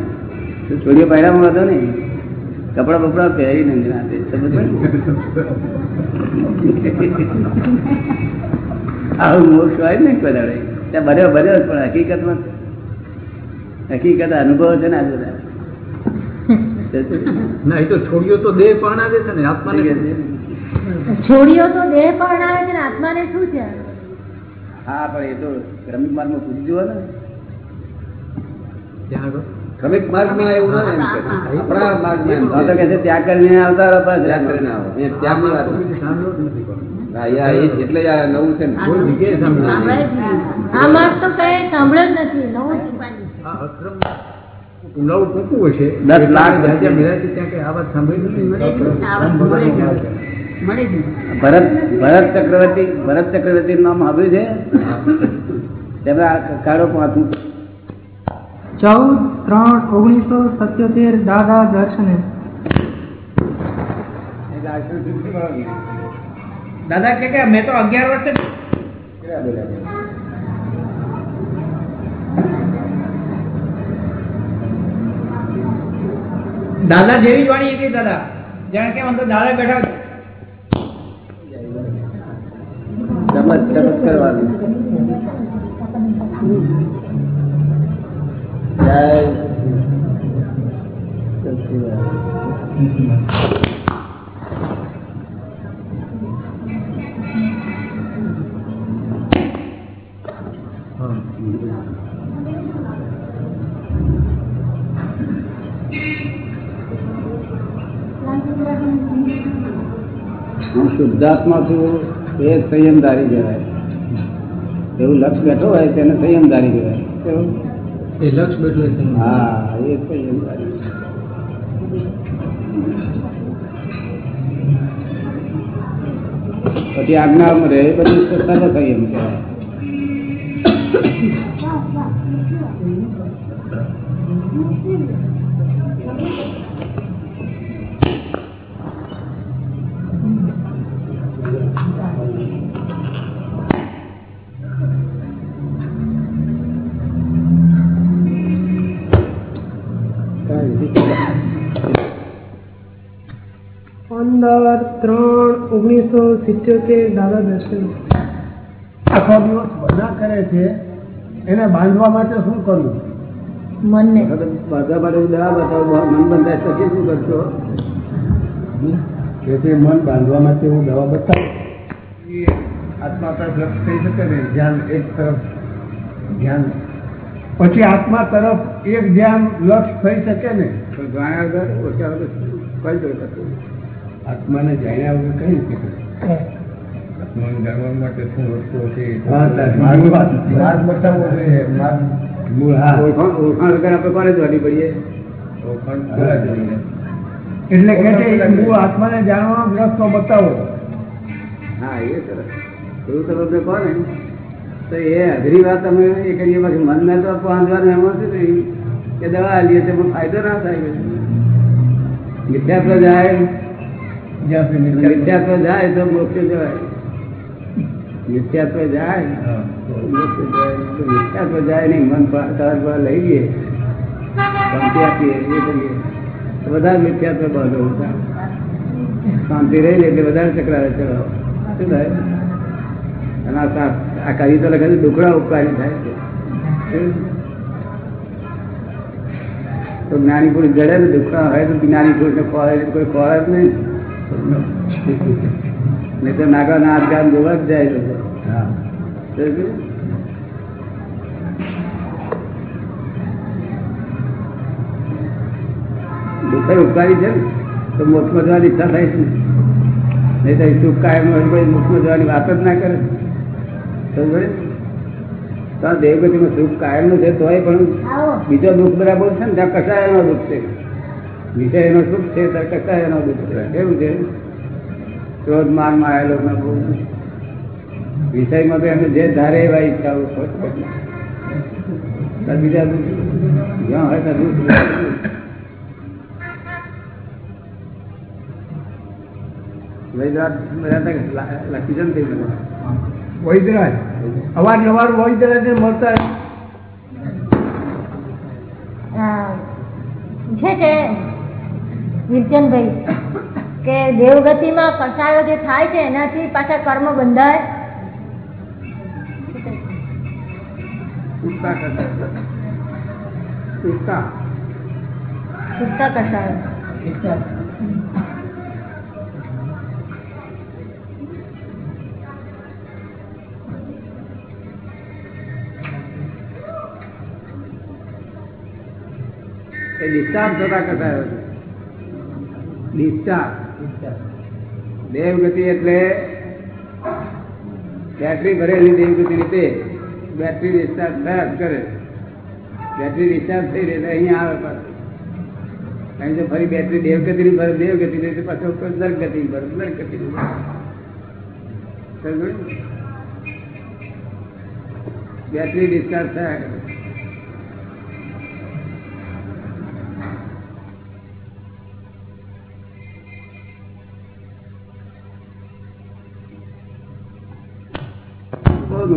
છોડીઓ પહેરામાં વાંધો નહીં. કપડા બપડા પહેરી નથી સમજ આવું મોક્ષ હોય ને કોઈ ત્યાં બન્યો બન્યો પણ હકીકતમાં હકીકત અનુભવ છે ને આ બધા. ના એ તો છોડીઓ તો દેહ પરણાવે છે ને આત્માને? છોડીઓ તો દેહ પરણાવે છે ને આત્માને શું છે? હા પણ એ તો રમી માર્ગમાં પૂછી જુઓ ને. એવું ના આપણા તો કે છે ત્યાગ કરીને આવતા ત્યાગ કરીને આવો. એ ત્યાગની વાત એટલે નવું છે ને. કોઈ જગ્યાએ સાંભળ્યો નથી. આ માર્ગ તો કઈ સાંભળ્યો જ નથી. નવું જ છે. આ અક્રમ ઊંડાવું ટૂંકું હશે દસ લાખ જ્યાં જ્યાં ત્યાં કઈ આ વાત સાંભળી નથી? રામ ભગવાનનો માર્ગ છે. ભરત ભરત ચક્રવર્તી ભરત ચક્રવર્તી નામ સાંભળ્યું છે? તેમને આ કાળો પાંચમું ચૌદ ત્રણ ઓગણીસો સત્યોતેર દાદા દર્શને. દાદા કે મેં તો અગિયાર વર્ષે દાદા જેવી જ વાણી હતી દાદા. જાણે કે તો દાદા બેઠા ચમત્કાર ચમત હું શુદ્ધાત્મા છું એ સંયમદારી કહેવાય એવું લક્ષ બેઠો હોય તેને સંયમદારી કહેવાય કેવું? એ લક્ષ બેઠું એ. હા પછી આજ્ઞામાં રહે બધું સર્વ સંયમ કહેવાય. પંદર ત્રણ ઓગણીસો સિત્યોતેર દાદા દર્શન. આખો દિવસ બધા કરે છે. એને બાંધવા માટે શું કરવું? મનને બધા માટે દવા બતાવો. મન બંધાય શકે શું કરશો? કે તે મન બાંધવા માટે હું દવા બતાવું. એ આત્મા તરફ લક્ષ થઈ શકે ને ધ્યાન એક તરફ ધ્યાન. પછી આત્મા તરફ એક ધ્યાન લક્ષ થઈ શકે ને? તો જાણ્યા વગર ઓછા વગર કઈ દો કરતું આત્માને જાણ્યા વગર કઈ રીતે કરે? આત્માને જાણવા માટે શું વસ્તુઓ છે માર્ગ માર્ગ બતાવવો જોઈએ માર્ગ મૂળ હા. ઓળખાણ ઓળખાણ વગર આપણે કોને દોડી પડીએ? ઓળખાણ જોઈએ એટલે કે છે મૂળ આત્માને જાણવાનો રસ્તો બતાવો. હા એ સરસ. એવું તમે અમને કહો ને તો એ અઘરી વાત અમે એ કરીએ પછી મનને તો પાંચવાનું એમાં શું નહીં કે દવા લઈએ તેમાં ફાયદો ના થાય. મિથ્યા- મિથ્યાત્વ જાય તો મોક્ષ જવાય મિથ્યાત્વ જાય હા. તો મોક્ષ જવાય તો મિથ્યાત્વ જાય નહીં મન પર તરત પર લઈ લઈએ શાંતિ આપીએ એ કરીએ તો બધા મિથ્યાત્વ બાંધો હતા શાંતિ રહી લે એટલે વધારે ચક્રાવે ચડાવો શું થાય અને આ સા- આ કરી તો લખે છે, દુખડા ઉપકારી થાય છે શું? તો જ્ઞાની પુરુષ જડે ને દુખડા હોય તો જ્ઞાની પુરુષને ખોળે કોઈ ખોળે જ નહીં નહીં તો નાગા ના ગામ જોવા જ જાય લોકો. ઉપકારી છે ને તો મોક્ષમાં જવાની ઈચ્છા થાય છે નહીં તો સુખ કાયમ હોય કોઈ મોક્ષમાં જવાની વાત જ ના કરે. સમજે તો દેવગતિમાં સુખ કાયમનું છે તોય પણ બીજો દુઃખ બરાબર છે ને ત્યાં કસાયનો દુઃખ છે. વિષયનો સુખ છે ત્યાં એનો દુઃખ છે? કેવું છે? ક્રોધ માનમાં આવેલો ના બહુ વિષયમાં તો એમને જે ધારે એવા ઈચ્છાઓ બીજા દુઃખ જ્યાં હોય ત્યાં દુઃખ લા- લખી ને તે બધા. વૈદરાજ અવારનવાર વૈદરાજને મળતા આ, છે વીરચંદભાઈ કે દેવગતિમાં કસાયો જે થાય છે એનાથી પાછા કર્મ બંધાય? છૂટતા કસાયો. એ ડિસ્ચાર્જ થતા કસાયો છે. ડિસ્ચાર્જ. દેવગતિ એટલે બેટરી ભરેલી દેવગતિ રીતે બેટરી ડિસ્ચાર્જ થયા કરે. બેટરી ડિસ્ચાર્જ થઈ રહી અહીંયા આવે પાછું. અહીં કે ફરી બેટરી દેવગતિ ની ભરે, દેવગતિ ની તો પાછો નરગતિ ભરે નરગતિ ની? બેટરી ડિસ્ચાર્જ થયા કરે.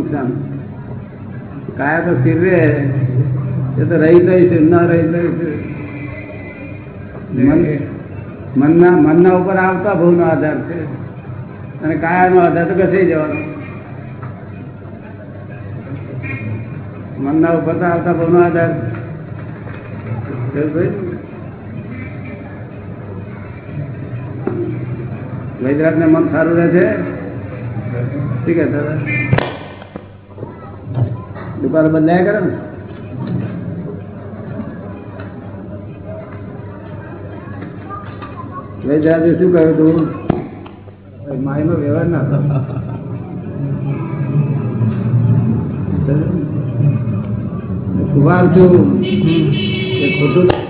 નુકસાન કાયા તો રહે એ તો રહી રહીશું ન રહી રહીશું છે. મનના મનના ઉપર આવતા ભવનો આધાર છે. અને કાયાનો આધાર તો ઘસાઈ જવાનો. મનના ઉપર તો આવતા ભવનો આધાર વૈદરાજ ને મન સારું રહે છે? ઠીક છે દાદા દુકાન બદલાયા કરે ને? વૈદ્યરાજે શું કહ્યું તું? માયનો વ્યવહાર ના થતો કુવાર છું. એ ખોટું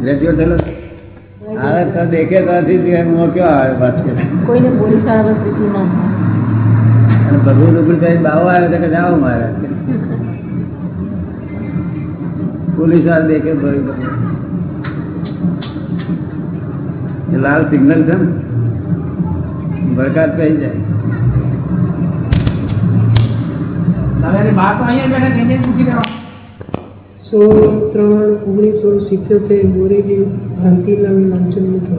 ગ્રેજ્યુએટ થયેલો હવે તો દેખે તો નથી કે હું ક્યાં આવે વાત છે. કોઈને પોલીસવાળા પર ના અને પ્રભુ રૂબરૂ કઈ બાવો આવે તો કે જાઓ મારે. પોલીસવાળા દેખે ભાઈ લાલ સિગ્નલ છે ને ભડકાટ થઈ જાય. દાદાની બાપ અહીંયા બેઠા પૂછી લેવા સોળ ત્રણ ઓગણીસો સિત્યોતેર બોરેલી ભારતીલાલ લાલચંદ મિત્ર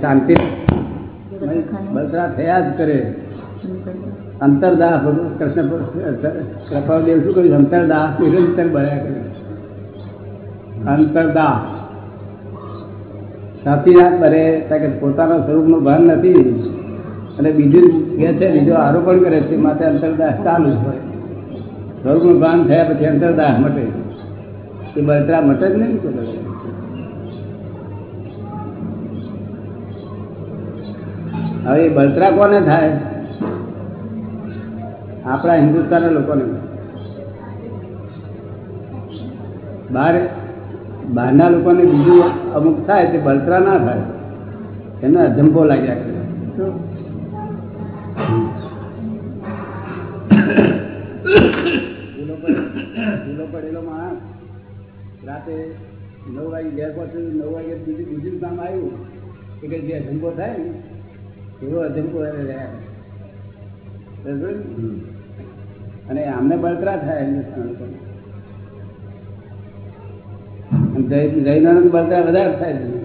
શાંતિ. બસ બળતરા થયા જ કરે. અંતરદાહ કૃષ્ણ કૃપાદેવ શું કર્યું? અંતરદાહ નિરંતર બળ્યા કરે. અંતરદાહ સાથી ના કરે કે પોતાના સ્વરૂપનું ભાન નથી. અને બીજું કે છે, બીજો આરોપણ કરે છે માટે અંતરદાહ ચાલુ હોય. સ્વરૂપનું ભાન થયા પછી અંતરદાહ મટે. એ બળતરા મટે જ નહીં કોઈ હવે બળતરા કોને થાય? આપણા હિન્દુસ્તાનના લોકોને. બહાર બહારના લોકોને બીજું અમુક થાય તે બળતરા ના થાય એને અજંપો લાગ્યા કરે. ભૂલો પડેલો માણસ રાતે નવ વાગે ઘેર પાછું નવ વાગે બીજું બીજું કામ આવ્યું કે કે જે અજંપો થાય ને એવો અજંપો એને રહ્યા. અને આમને બળતરા થાય હિન્દુસ્તાન લોકોને. જૈન જૈનોને તો બળતરા વધારે થાય છે.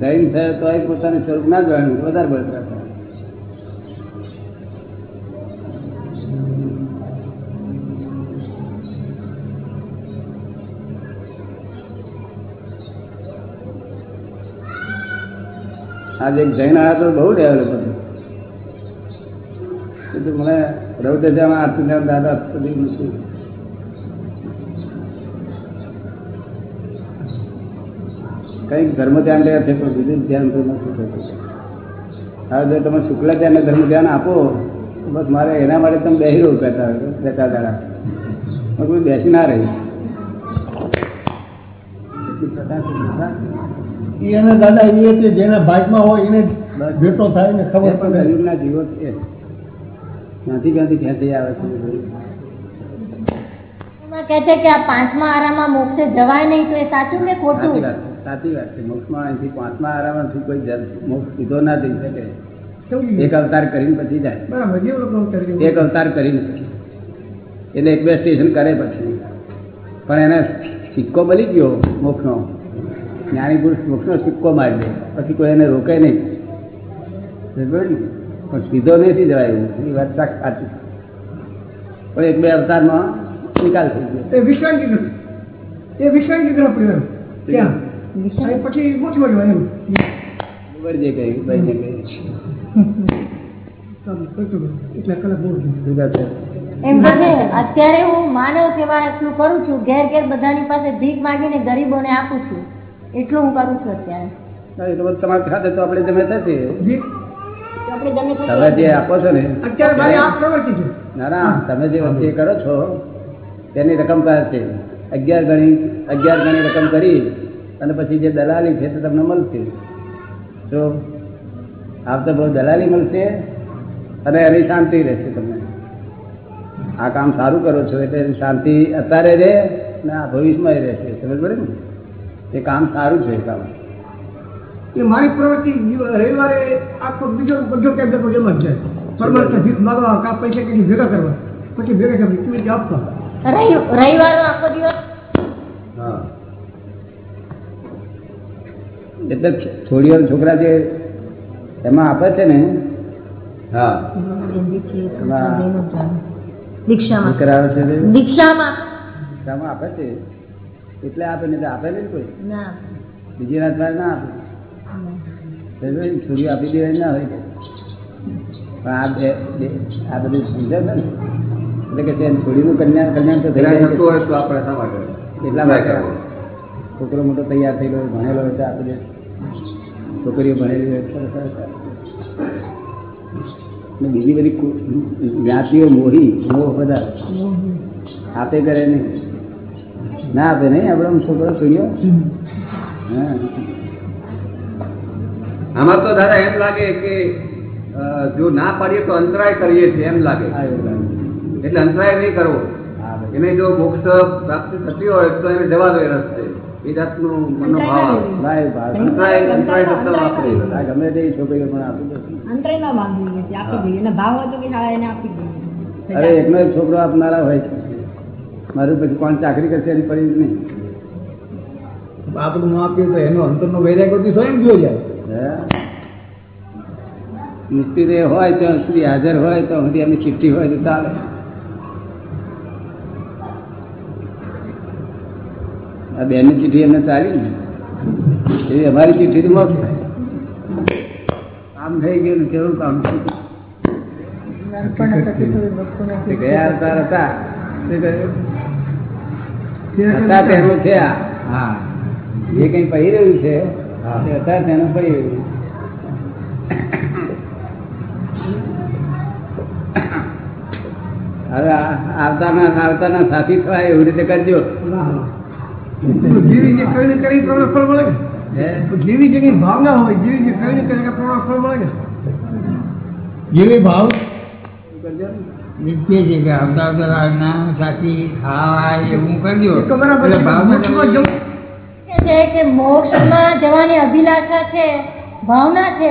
જૈન થયો તો પોતાનું સ્વરૂપ ના જોવાનું વધારે બળતરા થાય. આજે જૈન આવ્યા તો બહુ ડેવલપ હતું. એ તો મને રૌદ્રજામાં આત્મજ્ઞાન દાદા સુધી નથી કંઈક ધર્મ ધ્યાન લે છે પણ બીજું ધ્યાન તો નથી થતું. હવે જો તમે શુક્લા ધ્યાન ધર્મ ધ્યાન આપો બસ મારે એના માટે તમે બેસી રહો કહેતા કહેતા દાડા કોઈ બેસી ના રહી. એને દાદા એ છે જેના ભાગમાં હોય એને ભેટો થાય ને ખબર પણ પડે. કલયુગના જીવો છે ક્યાંથી ક્યાંથી ખેંચી આવે છે. એમાં છે કે આ પાંચમા આરામાં મોક્ષે જવાય નહીં તો એ સાચું કે સાચી ખોટું વાત છે. સાચી વાત છે. મોક્ષમાં અહીંથી પાંચમા આરામથી કોઈ મોક્ષ સીધો ના જઈ શકે. એક અવતાર કરીને પછી જાય. એક અવતાર કરીને એટલે એક બે સ્ટેશન કરે પછી. પણ એને સિક્કો બની ગયો મોક્ષનો. જ્ઞાની પુરુષ મોક્ષનો સિક્કો મારી દે. પછી કોઈ એને રોકે નહીં? પણ સીધો નથી જવાય એવું. એ વાત સાચ- પણ એક બે અવતારમાં નિકાલ થઈ ગયો. એ વિશ્રાંતિ ગ્રહ. એ વિશ્રાંતિ ગ્રહ પ્રયોગ એમ. પછી ગોઠવાડ્યો એમ વળી જે કહ્યું ભાઈ જે કહ્યું કામ કરતો ગયો. એટલા કલાક બહુ થયા. શું કહે છે? એમ કહે અત્યારે હું માનવ સેવા કરું છું ઘેર ઘેર બધાની પાસે ભીખ માગીને ગરીબોને આપું છું. એટલું હું કરું છું અત્યારે. ના, એ તો ખાતે તો આપણે જમે થશે. તમે જે આપો છો ને. ના ના તમે જે વચ્ચે કરો છો તેની રકમ પાસે છે. અગિયાર ગણી અગિયાર ગણી રકમ કરી અને પછી જે દલાલી છે તે તમને મળશે. જો આવતો બહુ દલાલી મળશે અને એની શાંતિ રહેશે તમને. આ કામ સારું કરો છો એટલે એની શાંતિ અત્યારે રહે ને આ ભવિષ્યમાં રહેશે. સમજ પડે ને? એ કામ સારું છે એ કામ. એ મારી પ્રવૃત્તિ રવિવારે આખો બીજો બધો જતો એમ જ જાય. પરમાર્થ ભીખ માગવા કા પૈસા કેટલી ભેગા કરવા પછી ભેગા કરવા કેવી રીતે આપવા. આખો દિવસ? હા. એટલે છોડીઓ છોકરા જે એમાં આપે છે ને હા. દીક્ષામાં. આપે છે. એટલે આપે તો આપે ને કોઈ. બીજી રાત ના આપે. છોડીઓ આપી દેવાય ના હોય પણ આ બે આ બધું સમજે છે ને? એટલે કે છે છોડીનું કન્યા કલ્યાણ તો થઈ જાય હોય તો આપણે માટે? એટલા માટે. છોકરો મોટો તૈયાર થયેલો ભણેલો હોય તો આપી દે. છોકરીઓ ભણેલી હોય બીજી બધી જ્ઞાતિઓ મોહી મોહ બધા આપે કરે નહીં ના આપે નહીં? આપણે છોકરો છોડીઓ હા. આમાં તો દાદા એમ લાગે કે જો ના પાડીએ તો અંતરાય કરીએ છીએ એમ લાગે. એટલે અંતરાય નહીં કરવો. એને જો મોક્ષ પ્રાપ્તિ થતી હોય તો એને જવા દો એ રસ્તે આવે. ગમે તે છોકરીઓ પણ આપી દે. હતો અરે એકનો એક છોકરો આપનારા હોય છે. મારું પછી કોણ ચાકરી કરશે એની પડી નહીં. આપણું ન આપ્યું તો એનો અંતરનો વૈરાગ્યથી સ્વયં ગયો જાય. હે? નિશ્ચિત હોય ત્યાં સુધી હાજર હોય તો સુધી એમની ચિઠ્ઠી હોય તો ચાલે. આ બેનની ચીઠી એમને ચાલી ને? એવી અમારી ચીઠી તો મોક્ષ કામ થઈ ગયું ને કેવું કામ ગયા અવતાર હતા. હતા તેનું જે કઈ પહી રહ્યું છે તેનું પહી રહ્યું હવે આવતાના આવતાના સાથી થવાય એવી રીતે કરજો. જેવી જે કરીને કરી એ ફળ મળે હે? જેવી જેની ભાવના હોય જેવી જે કરીને કરે એ ફળ મળે કે? જેવી ભાવ? નિત્ય છે કે આવતા આવતા ના સાથી હા એવું કરજો ભાવમાં કે છે કે મોક્ષમાં જવાની અભિલાષા છે ભાવના છે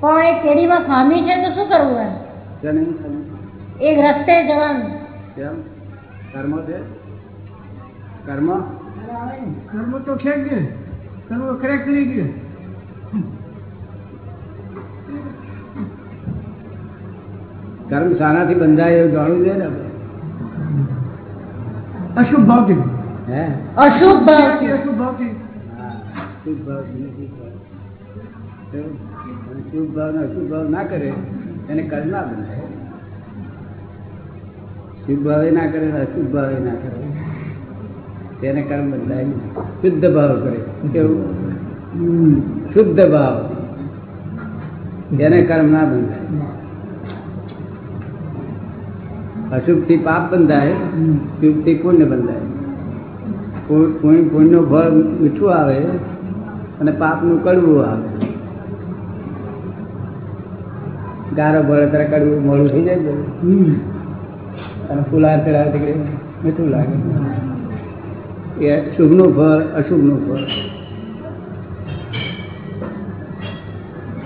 પણ એ કેડીમાં ખામી છે તો શું કરવું એમ? એક રસ્તે જવાનું. કેમ? કર્મ છે? કર્મ? કર્મ તો છે જ. ને કર્મ ખરેખર કરી ગયો. કર્મ શાનાથી બંધાય એવું જાણવું જોઈએ ને. અશુભ ભાવથી. હે? અશુભ ભાવથી. અશુભ ભાવથી. શુભ ભાવ શુભ ભાવ. ને અશુભ ભાવ ના કરે એને કર્મ ના બંધાય શુભ ભાવે ના કરે અશુભ ભાવે ના કરે. તેને કર્મ બદલાય શુદ્ધ ભાવ કરે. કેવું? શુદ્ધ ભાવ. જેને કર્મ ના બંધાય. અશુભથી પાપ બંધાય શુભથી પુણ્ય બંધાય. પુણ્યનું ફળ મીઠું આવે અને પાપનું કડવું આવે. ગારો ભળે ત્યારે કડવું મોડું થઈ જાય. અને ફુલાર ચડાવે મીઠું લાગે. એ શુભનું ફળ અશુભનું ફળ.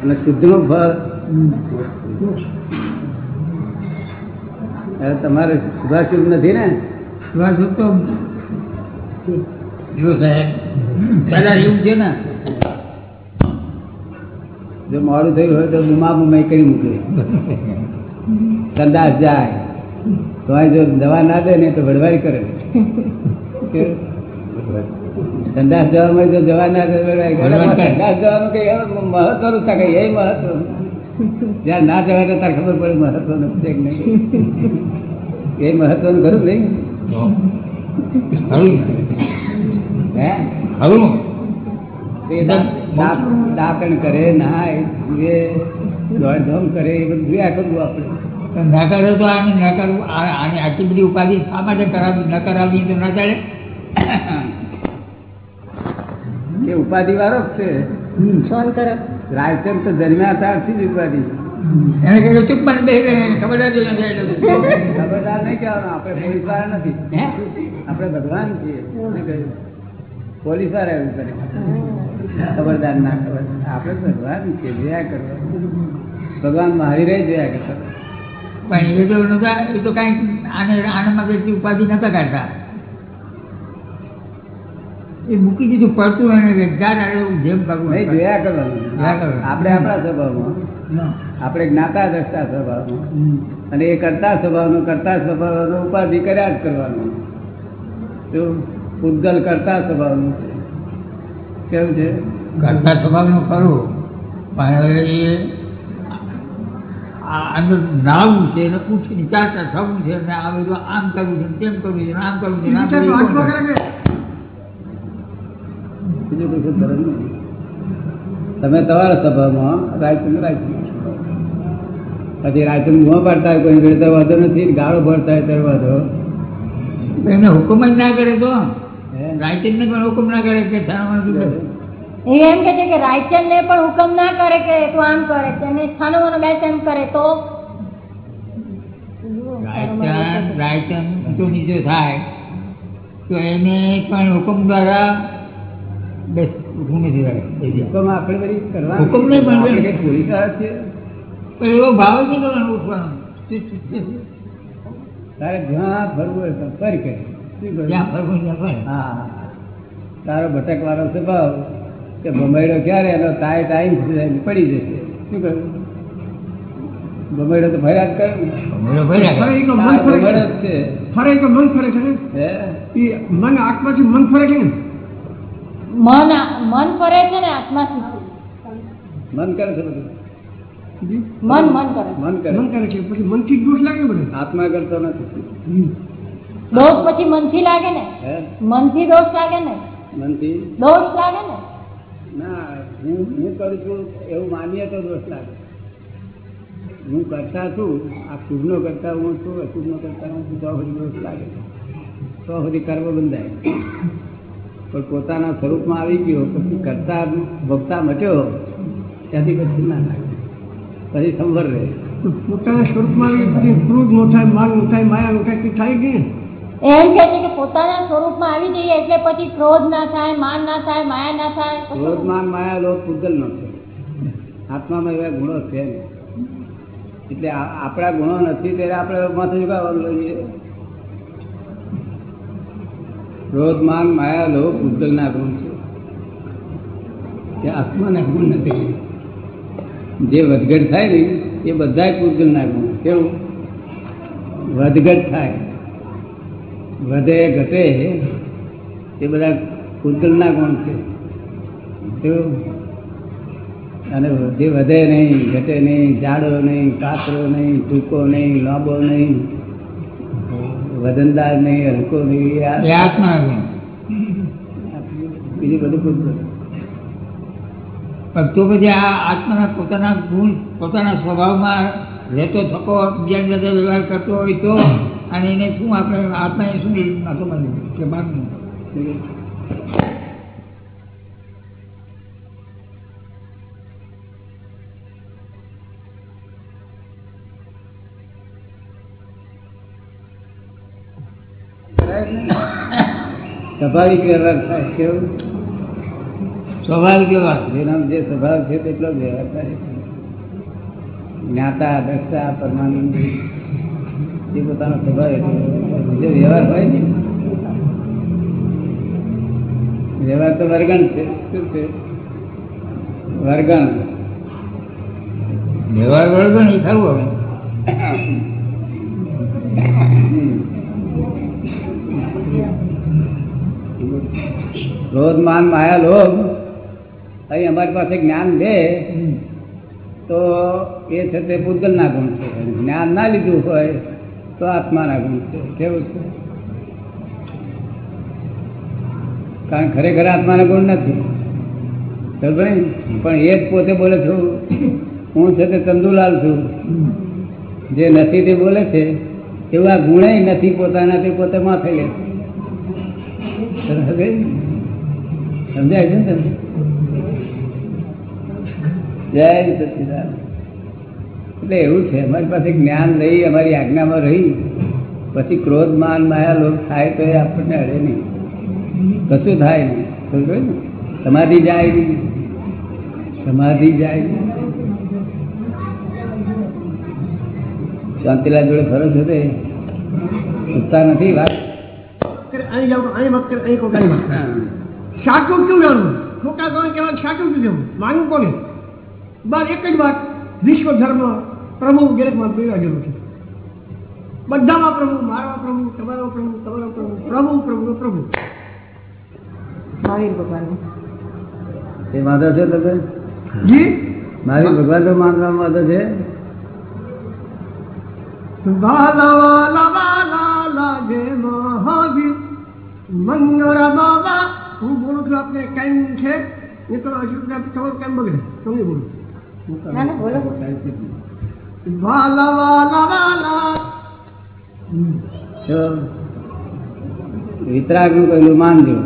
અને શુદ્ધનું ફળ. તમારે શુભાશુભ નથી ને? શુભાશુભ તો જો સાહેબ દાદા એવું છે ને? જો મોડું થયું હોય તો બુમા બુમાઈ કરી મૂકે સંદાસ જાય. તો જો દવા ના દે ને તો વડવાઈ કરે. સંદાસ જવામાં જો જવા ના. સંદાસ જવાનું કઈ મહત્વનું એ મહત્વ જ્યાં ના જવાય તો તાર ખબર પડે મહત્વનું છે કે નહીં. એ મહત્વનું ખરું નહીં? હે? ખરું તે દા- દા- દાંતણ કરે નાય જુએ દોડધામ કરે એ બધું જોયા કરવું આપણે. તો ન તો આને ન કરવું આને આટલી બધી ઉપાધિ શા માટે કરાવી ન કરાવી તો ન ચાલે? એ ઉપાધિ વાળો જ છે. કરો. રાયચંદ તો જન્મ્યા ત્યારથી જ ઉપાધિ. એને કહ્યું ચૂપ પણ બે ખબર જ ખબરદાર નહીં કહેવાનું આપણે પોલીસવાળા નથી. આપણે ભગવાન છીએ. કહ્યું પોલીસવાળા એવું કરે. ખબરદાર ના ખબર. આપણે ભગવાન છીએ જોયા ભગવાન મારી રહી જોયા કરતા પણ એ તો એ તો કાંઈ આને આનામાં કેટલી ઉપાધિ નતા કાઢતા. એ મૂકી દીધું પડતું એને આવ્યું જેમ કરવું નહીં જોયા કરવાનું. આપણે આપણા સ્વભાવમાં. આપણે જ્ઞાતા દ્રષ્ટા સ્વભાવમાં. અને એ કરતા સ્વભાવનો કરતા સ્વભાવનો ઉપાધિ કર્યા જ કરવાનો. જો ઉદ્ગલ કરતા સ્વભાવનું છે. કેવું છે? કરતા સ્વભાવનું ખરું પણ એ આ અંદર નાવું છે એને પૂછી વિચારતા થવું છે અને આ બધું આમ કરવું છે તેમ કરવું છે આમ કરવું છે ને આમ વિચાર તો કરવું આત્મા છે. કરે કે બીજું કશું ફરક નહીં. તમે તમારા સભામાં રાયચંદ રાયચંદ પછી રાયચંદ મોં પાડતા હોય કોઈ ઘડી વાંધો નથી ગાળો ભરતા હોય ત્યારે વાંધો એને હુકમ જ ના કરે તો? રાયચંદ ને પણ હુકમ ના કરે કે? એ એમ કે છે કે રાયચંદ ને પણ હુકમ ના કરે કે તું આમ કરે તેને સ્થાનોનો બેસ એમ કરે તો? રાયચંદ રાયચંદ ઊંચો નીચો થાય તો એને પણ હુકમ દ્વારા બસ ઉઠવું નથી કરે હુકમ આપણે બધી કરવા હુકમ નહીં પણ આપણે વાળા છીએ પણ એવો ભાવ છે નહીં ઉઠવાનો. તારે જ્યાં ફરવું હોય ત્યાં ફરી કરે શું જ્યાં ફરવું ત્યાં હા તારો ભટકવાનો સ્વભાવ કે બમેડો ક્યારે એનો તાય ટાઈમ પડી જશે. શું કહ્યું? ગમેડો તો ફર્યા જ કરે ને. ભમેડો ભર્યા ફરે તો મન ફરે છે. ફરે તો મન ફરે છે ને. હે? એ મન આત્માથી મન ફરે છે ને મન મન ફરે છે ને આત્માથી મન કરે છે બધું. મન મન કરે મન કરે. મન કરે છે. પછી મનથી દોષ લાગે બધું? આત્મા કરતો નથી. દોષ પછી મનથી લાગે ને? હે? મનથી દોષ લાગે ને? મનથી? દોષ લાગે ને? ના હું હું કરું છું એવું માનીએ તો દોષ લાગે. હું કરતા છું આ શુભનો કરતા હું છું અશુભનો કરતા હું છું તો સુધી દોષ લાગે. તો સુધી કર્મ બંધાય. પણ પોતાના સ્વરૂપમાં આવી ગયો પછી કરતા ભોગતા મટ્યો? ત્યાંથી પછી ના લાગે. પછી સંભર રહે. પોતાના સ્વરૂપમાં આવી પછી ક્રોધ નો થાય માન નો થાય માયા નો થાય થાય જ એમ કે છે કે પોતાના સ્વરૂપમાં આવી જઈએ એટલે પછી ક્રોધ ના થાય માન ના થાય માયા ના થાય ક્રોધ માન માયા લોક પૂજલ નો છે. આત્મામાં એવા ગુણો છે એટલે આ- આપણા ગુણો નથી ત્યારે આપણે માથે ઝુકાવવાનું લઈએ ક્રોધ માન માયા, લોભ ભૂતલના ગુણ છે. તે આત્માના ગુણ નથી. જે વધઘટ થાય ને, એ બધા પૂજલના ગુણ. કેવું? વધઘટ થાય. વધે, ઘટે, એ બધા પૂજલના ગુણ છે. કેવું? અને જે વધે નહીં, ઘટે નહીં જાડો નહીં કાતરો નહીં, ટૂંકો નહીં, લાંબો નહીં વજનદાર નહીં હલકો નહીં બીજું બધું પૂછતો પણ તો પછી આ આત્માના પોતાના ગુણ પોતાના સ્વભાવમાં રહેતો થકો બીજા સાથે વ્યવહાર કરતો હોય તો અને એને શું આપણે આત્માને શું માન્યું કે માનવું સ્વાભાવિક વ્યવહાર થાય કેવું? સ્વાભાવિક વ્યવહાર જેના જે સ્વભાવ છે તેટલો જ વ્યવહાર થાય જ્ઞાતા દ્રષ્ટા પરમાનંદ એ પોતાનો સ્વભાવ એટલો બીજો વ્યવહાર હોય ને. વ્યવહાર તો વર્ગણ છે. શું છે? વર્ગણ. વ્યવહાર વર્ગણ એ ખરું હવે. ક્રોધ માન માયા લોભ અહીં અમારી પાસે જ્ઞાન દે તો એ છે તે પૂતગલના ગુણ છે. જ્ઞાન ના લીધું હોય તો આત્માના ગુણ છે. કેવું છે? કારણ ખરેખર આત્માના ગુણ નથી. પણ એ જ પોતે બોલે છું હું છે તે ચંદુલાલ છું. જે નથી તે બોલે છે એવા ગુણે નથી પોતાના તે પોતે માથે લે. છે સમજાય છે? ને તમને? જય સચિદાન એટલે એવું છે અમારી પાસે જ્ઞાન રહી અમારી આજ્ઞામાં રહી પછી ક્રોધ માન માયા લોક થાય તો એ આપણને અડે નહીં કશું થાય નહીં સમજો ને સમાધિ જાય નહીં સમાધિ જાય. શાંતિલાલ જોડે ફરો છો તે પૂછતા નથી વાત અહીં જાવ અહીં વાત અહીં કરે. સાચું કેવું જાણવું ખોટા કોને કહેવાય સાચું શું કેવું? માનવું કોને? બસ એક જ વાત વિશ્વ ધર્મ પ્રભુ દરેકમાં પીવા જેવું છે. બધામાં પ્રભુ મારા પ્રભુ તમારો પ્રભુ તમારો પ્રભુ પ્રભુ પ્રભુ પ્રભુ. મહાવીર ભગવાન. એ વાંધો છે તમે જી? મારી ભગવાન તો માનવા વાંધો છે? વાલા વાલા લાગે મહાવીર. મંગળ બાબા હું બોલું છું આપણે કેમ છે? તો હજુ તમારું કેમ બગડે? તમે બોલો? વાલા વાલા વાલા વિતરાગનું કહેલું માનજો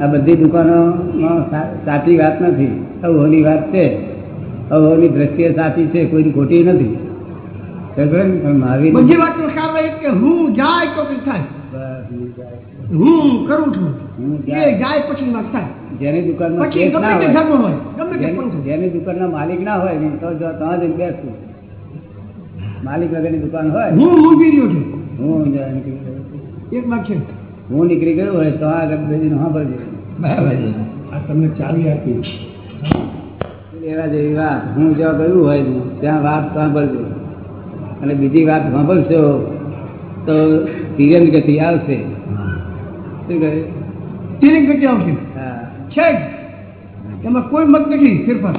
આ બધી દુકાનોમાં સાચી વાત નથી. અવહોની વાત છે. અવહોની દ્રષ્ટિએ સાચી છે કોઈની ખોટી નથી. બધી વાતનો કે હું જાય તો થાય. બસ હું કરું છું. જાય. જાય પછી જેની દુકાનમાં પછી ગમે તે ધર્મ હોય ગમે તે જેની- દુકાનના માલિક ના હોય ને તો ત્યાં જઈને બેસવું માલિક વગરની દુકાન હોય. હું મૂંઝી રહ્યો છું. હું નીકળી ગયો. એક વાત છે. હું નીકળી ગયો હોય તો આગળ બેસીને સાંભળજો. બરાબર છે. આ તમને ચાવી આપી. એવા જેવી વાત. હું જ્યાં ગયું હોય ત્યાં વાત સાંભળજો. અને બીજી વાત સાંભળશો તો તિરંગ ગતિ આવશે. શું કહે? તિરંગ ગતિ આવશે હા છે જ. એમાં કોઈ મત નથી ફેરફાર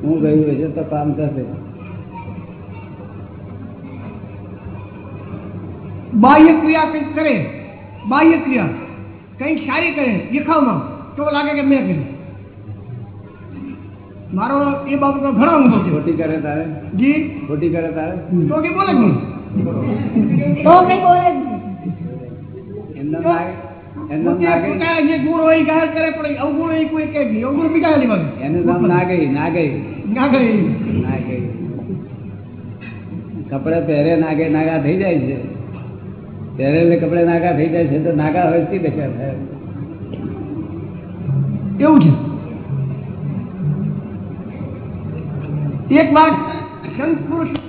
હું ગયું હશે તો કામ થશે બાહ્ય ક્રિયા કંઈક કરે બાહ્ય ક્રિયા કંઈક સારી કરે દેખાવમાં તો લાગે કે મેં કરી મારો એ બાબતનો ઘણો અનુભવ છે ખોટી કરે તારે જી ખોટી કરે તારે તો કે બોલે જ નહીં તો કઈ બોલે જ નહીં. એમના એનું નામ ના ગઈ ના ગઈ ના ગઈ ના ગઈ કપડે પહેરે નાગે નાગા થઈ જાય છે. પહેરેલે કપડે નાગા થઈ જાય છે તો નાગા હોય શી એવું છે. એક વાત સંત પુરુષ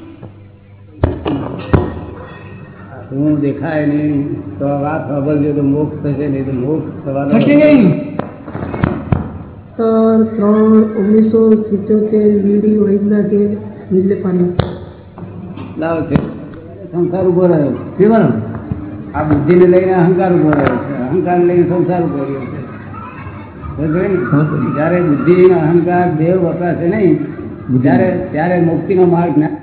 હું દેખાય નહીં તો વાત સાંભળજો તો મોક્ષ થશે નહીં તો મોક્ષ થવાનો થશે નહીં. સર ત્રણ ઓગણીસો સિત્યોતેર વીડી વૈદના કે નીચે પાણી? લાવ છે. સંસાર ઊભો રહ્યો કેવાનો આ બુદ્ધિને લઈને અહંકાર ઊભો રહ્યો છે. અહંકાર લઈને સંસાર ઊભો રહ્યો છે. જ્યારે બુદ્ધિ અહંકાર દેવ વપરાશે નહીં ત્યારે ત્યારે મુક્તિનો માર્ગ ના